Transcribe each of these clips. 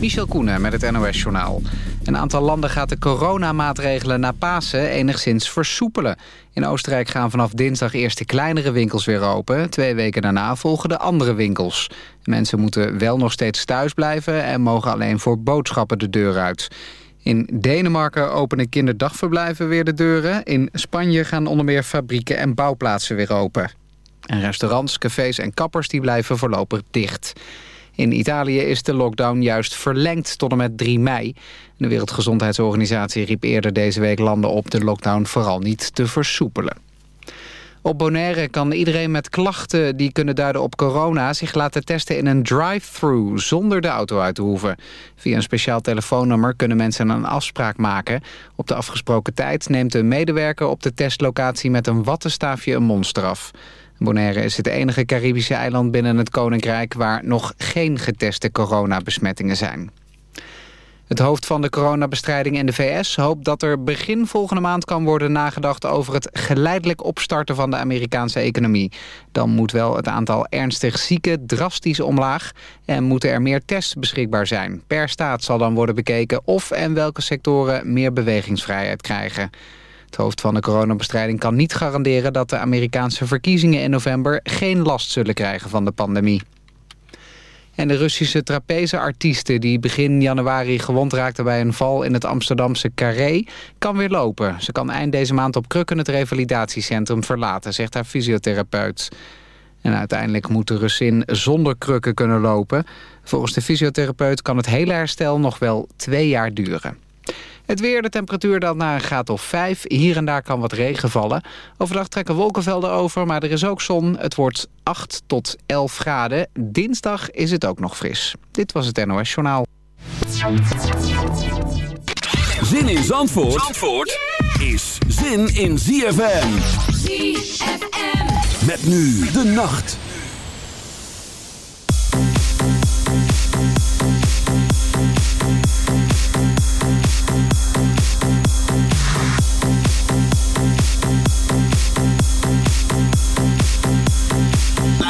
Michel Koenen met het NOS-journaal. Een aantal landen gaat de coronamaatregelen na Pasen enigszins versoepelen. In Oostenrijk gaan vanaf dinsdag eerst de kleinere winkels weer open. Twee weken daarna volgen de andere winkels. Mensen moeten wel nog steeds thuis blijven... en mogen alleen voor boodschappen de deur uit. In Denemarken openen kinderdagverblijven weer de deuren. In Spanje gaan onder meer fabrieken en bouwplaatsen weer open. En restaurants, cafés en kappers die blijven voorlopig dicht. In Italië is de lockdown juist verlengd tot en met 3 mei. De Wereldgezondheidsorganisatie riep eerder deze week landen op... de lockdown vooral niet te versoepelen. Op Bonaire kan iedereen met klachten die kunnen duiden op corona... zich laten testen in een drive-thru zonder de auto uit te hoeven. Via een speciaal telefoonnummer kunnen mensen een afspraak maken. Op de afgesproken tijd neemt de medewerker op de testlocatie... met een wattenstaafje een monster af. Bonaire is het enige Caribische eiland binnen het Koninkrijk... waar nog geen geteste coronabesmettingen zijn. Het hoofd van de coronabestrijding in de VS hoopt dat er begin volgende maand kan worden nagedacht over het geleidelijk opstarten van de Amerikaanse economie. Dan moet wel het aantal ernstig zieken drastisch omlaag en moeten er meer tests beschikbaar zijn. Per staat zal dan worden bekeken of en welke sectoren meer bewegingsvrijheid krijgen. Het hoofd van de coronabestrijding kan niet garanderen dat de Amerikaanse verkiezingen in november geen last zullen krijgen van de pandemie. En de Russische trapeze-artieste die begin januari gewond raakte bij een val in het Amsterdamse Carré, kan weer lopen. Ze kan eind deze maand op krukken het revalidatiecentrum verlaten, zegt haar fysiotherapeut. En uiteindelijk moet de Russin zonder krukken kunnen lopen. Volgens de fysiotherapeut kan het hele herstel nog wel twee jaar duren. Het weer, de temperatuur daalt naar een graad of 5. Hier en daar kan wat regen vallen. Overdag trekken wolkenvelden over, maar er is ook zon. Het wordt 8 tot 11 graden. Dinsdag is het ook nog fris. Dit was het NOS Journaal. Zin in Zandvoort, Zandvoort is zin in ZFM. ZFM. Met nu de nacht.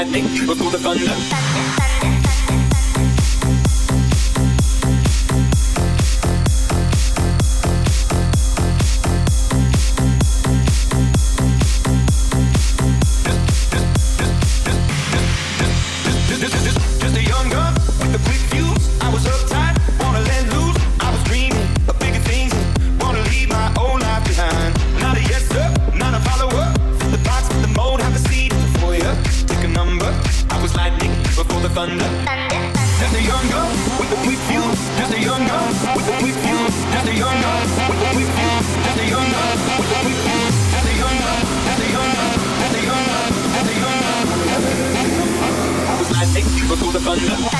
Lightning before the thunder. The thunder.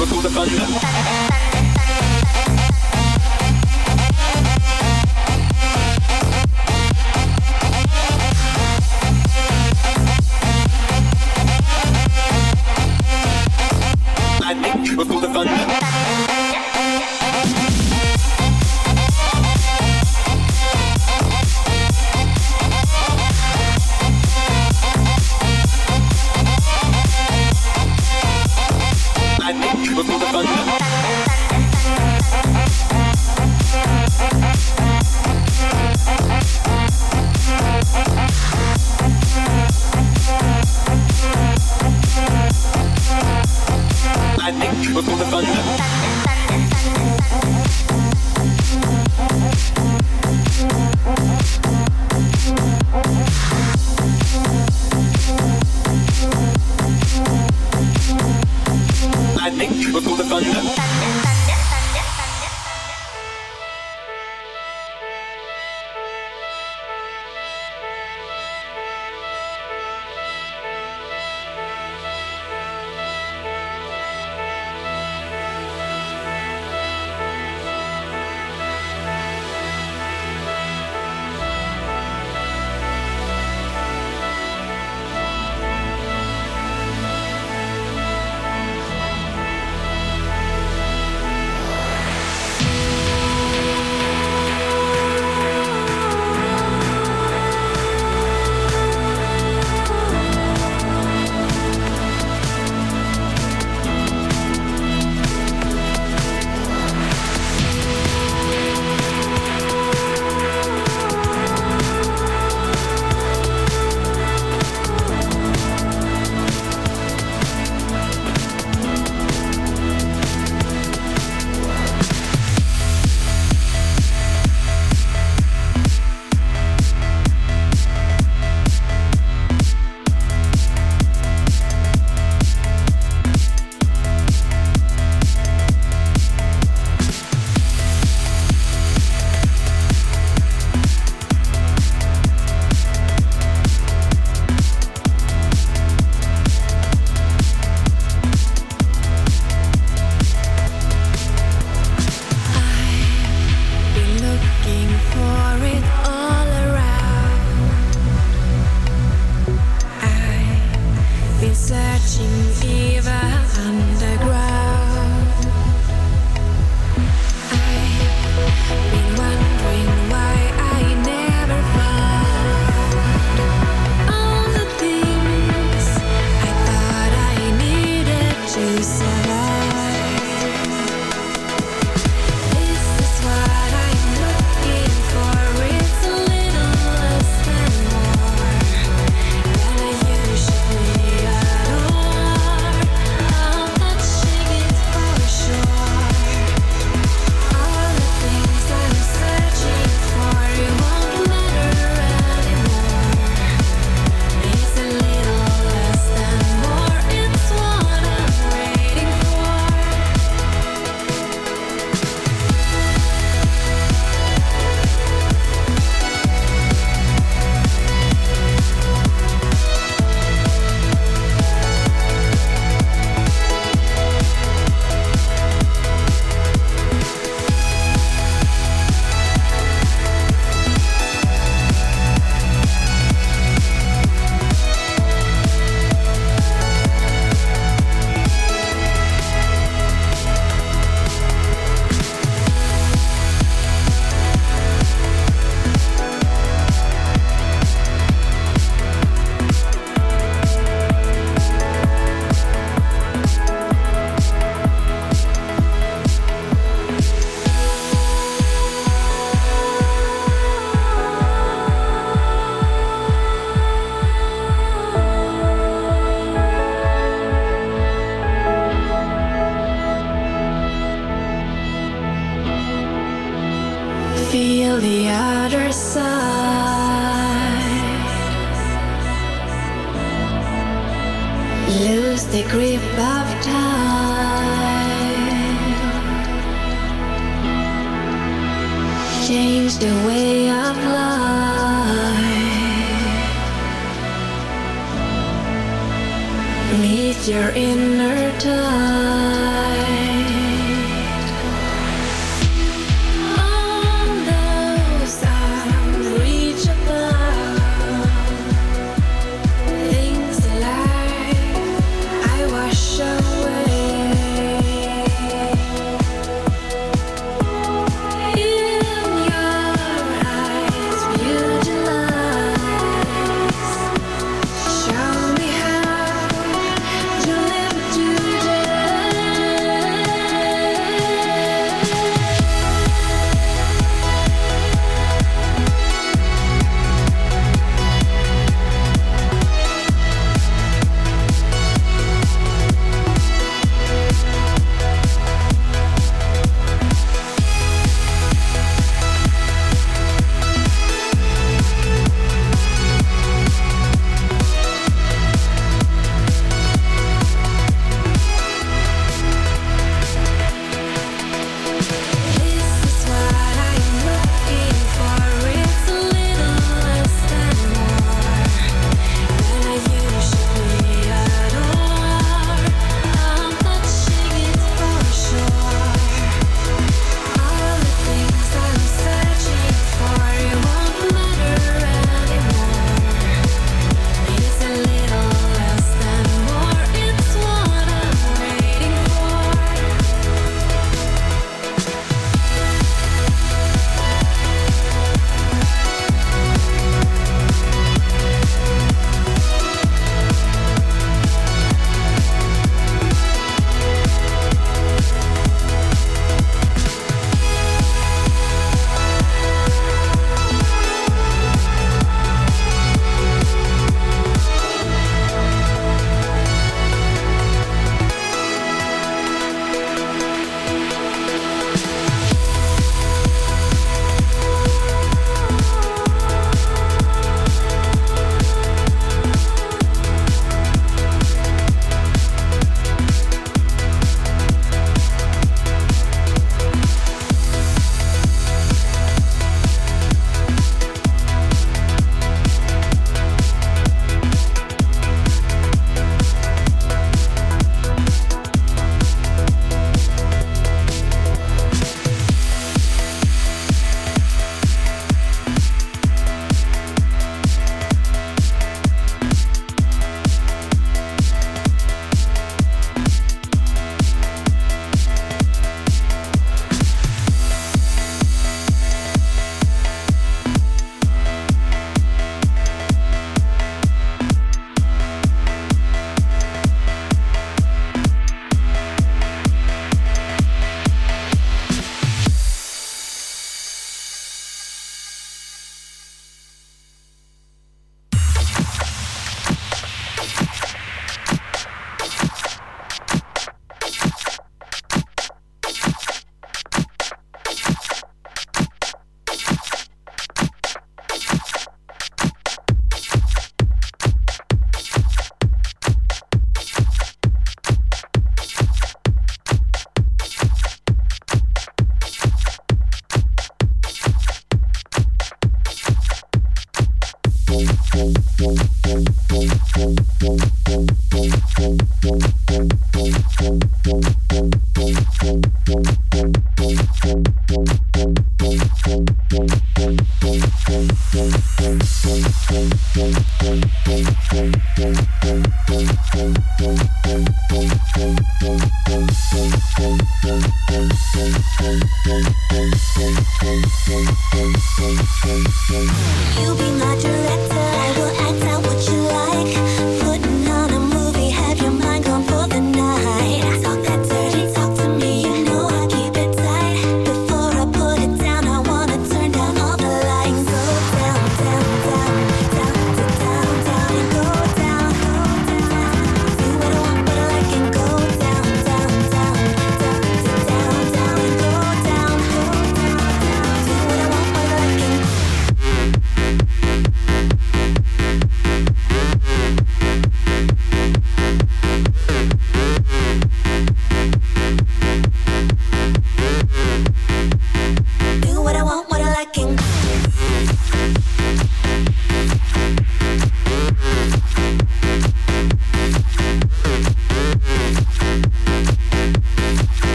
we voelen van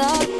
stop.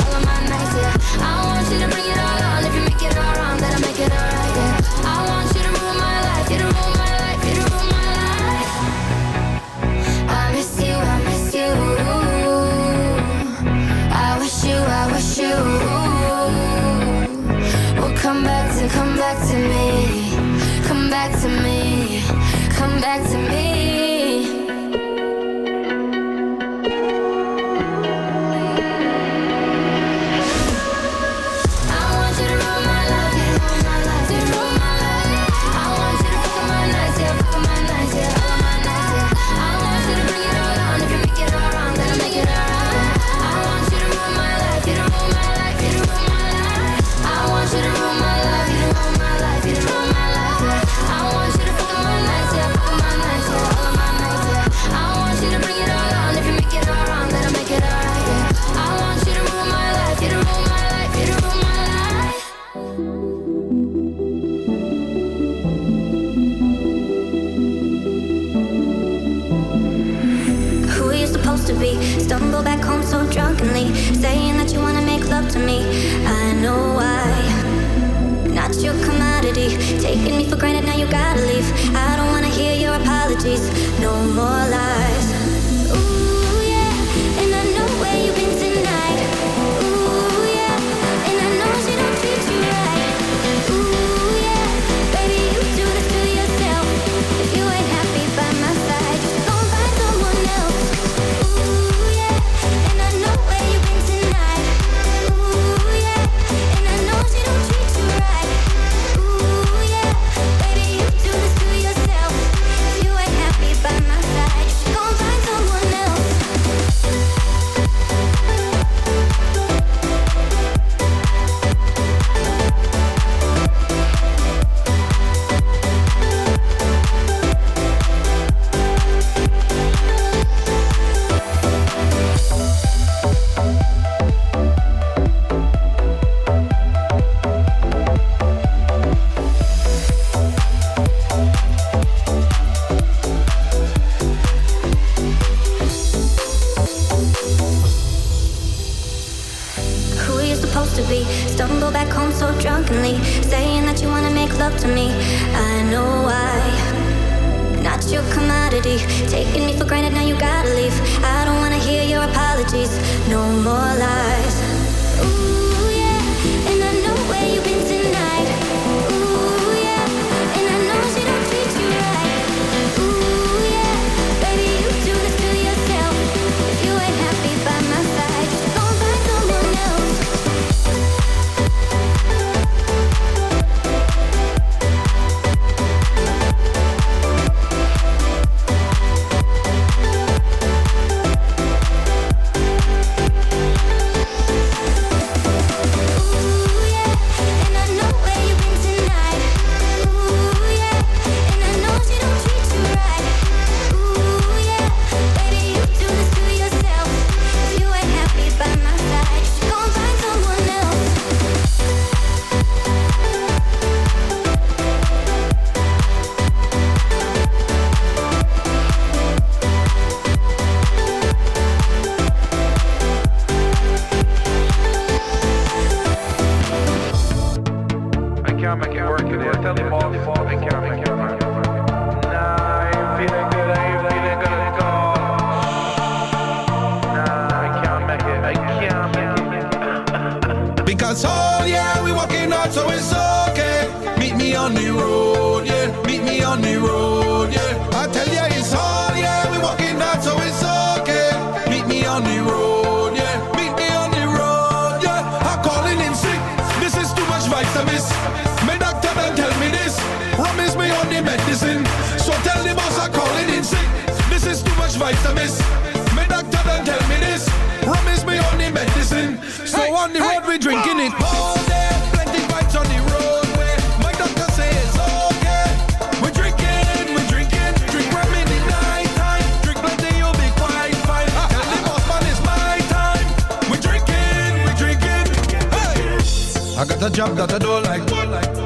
I got a job that I don't like.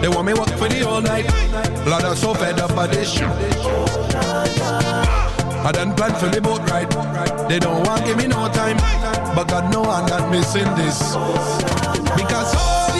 They want me work for the all night. Blood, I'm so fed up by this shit. I done plan for the boat ride. They don't want give me no time. But God know I'm not missing this. Because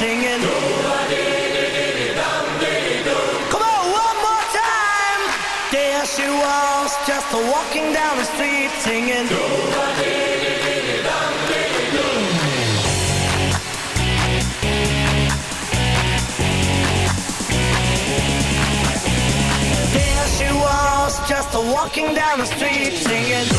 singing. Come on, one more time. There she was, just walking down the street singing. There she was, just walking down the street singing.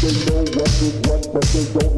They know what is what, but they don't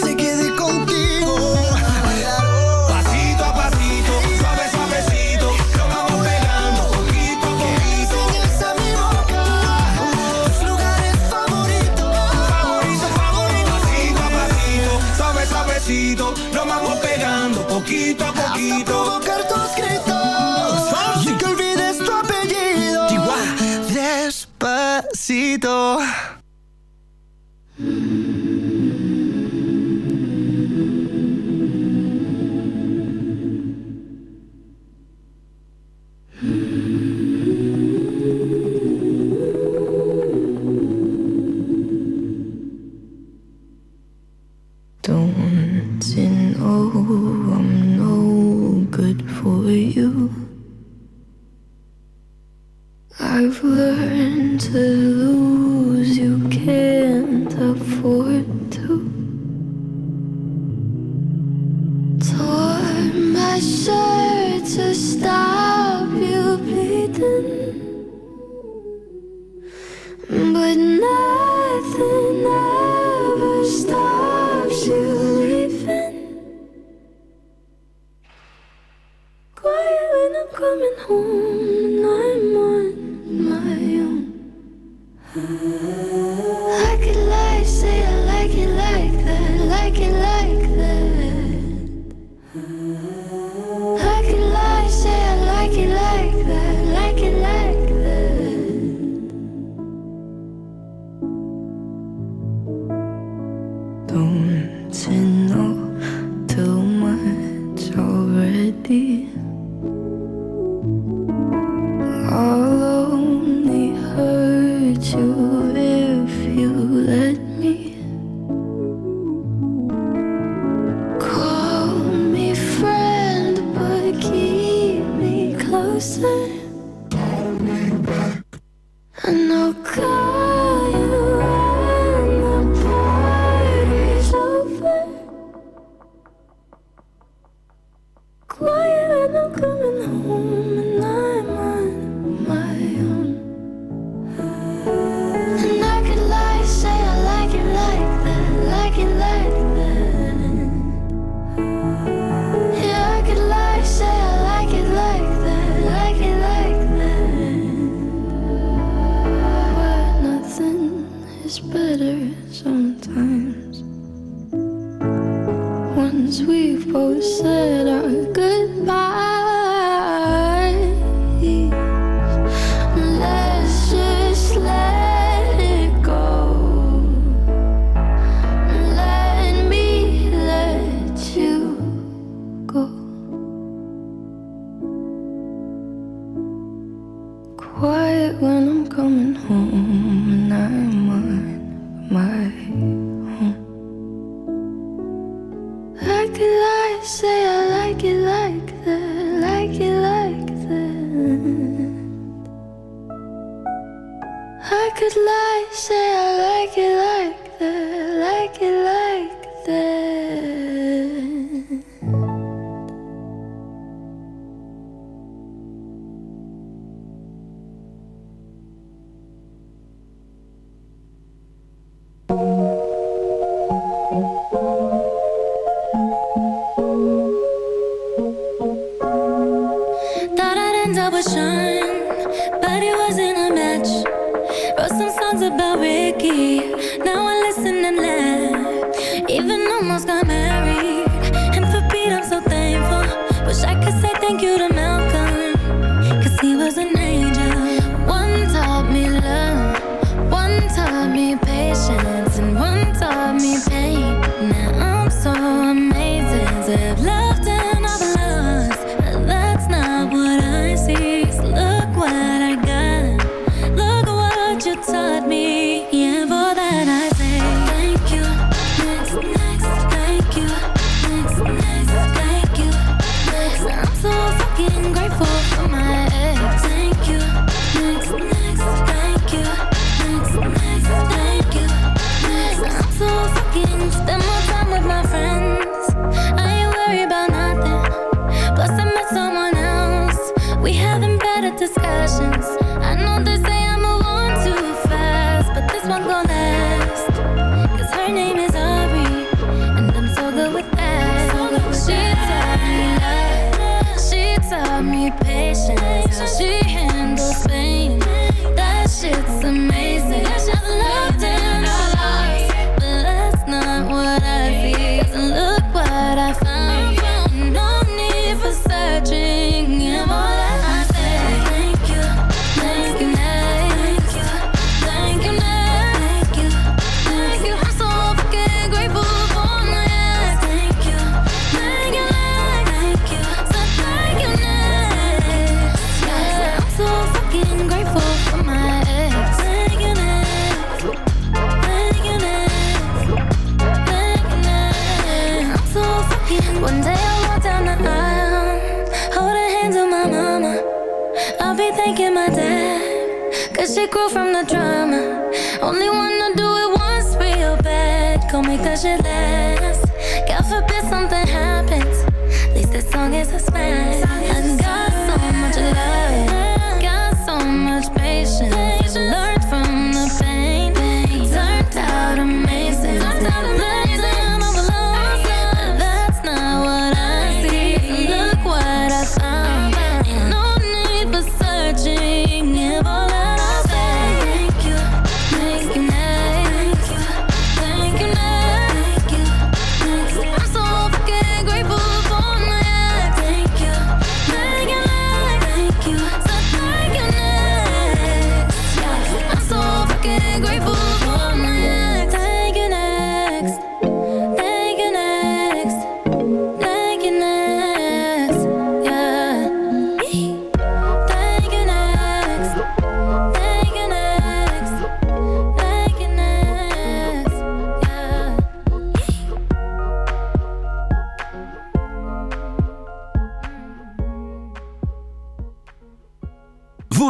with my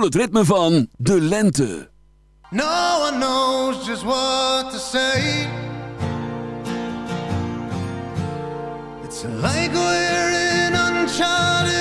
voel het ritme van De Lente. No one knows just what to say It's like we're in uncharted